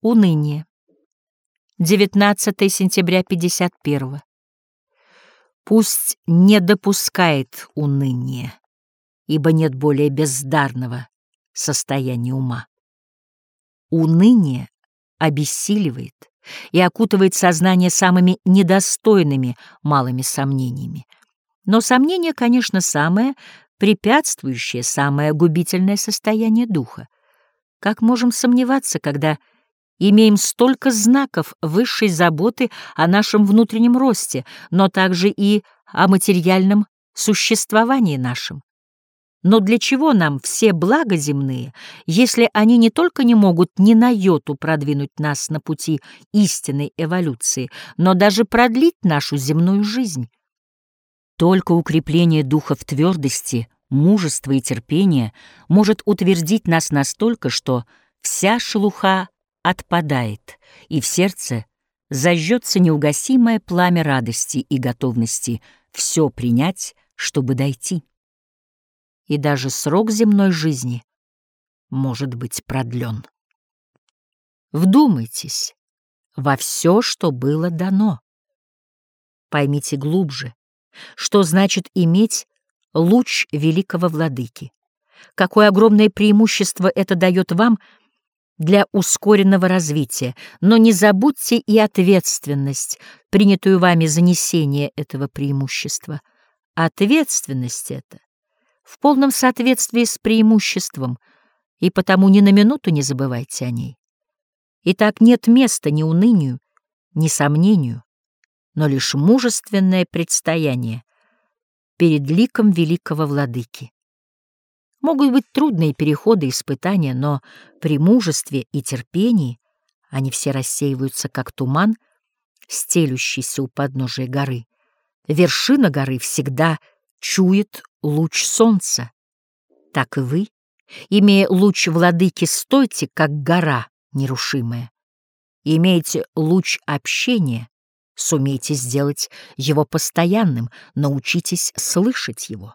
Уныние. 19 сентября 51 Пусть не допускает уныния, ибо нет более бездарного состояния ума. Уныние обессиливает и окутывает сознание самыми недостойными малыми сомнениями. Но сомнение, конечно, самое препятствующее, самое губительное состояние духа. Как можем сомневаться, когда имеем столько знаков высшей заботы о нашем внутреннем росте, но также и о материальном существовании нашем? Но для чего нам все блага земные, если они не только не могут ни на йоту продвинуть нас на пути истинной эволюции, но даже продлить нашу земную жизнь? Только укрепление духа в твердости, мужества и терпения может утвердить нас настолько, что вся шелуха отпадает, и в сердце зажжется неугасимое пламя радости и готовности все принять, чтобы дойти и даже срок земной жизни может быть продлен. Вдумайтесь во все, что было дано. Поймите глубже, что значит иметь луч великого владыки, какое огромное преимущество это дает вам для ускоренного развития, но не забудьте и ответственность, принятую вами за несение этого преимущества. Ответственность эта в полном соответствии с преимуществом, и потому ни на минуту не забывайте о ней. Итак, нет места ни унынию, ни сомнению, но лишь мужественное предстояние перед ликом великого владыки. Могут быть трудные переходы и испытания, но при мужестве и терпении они все рассеиваются, как туман, стелющийся у подножия горы. Вершина горы всегда чует луч солнца. Так и вы, имея луч владыки, стойте, как гора нерушимая. Имеете луч общения, сумейте сделать его постоянным, научитесь слышать его.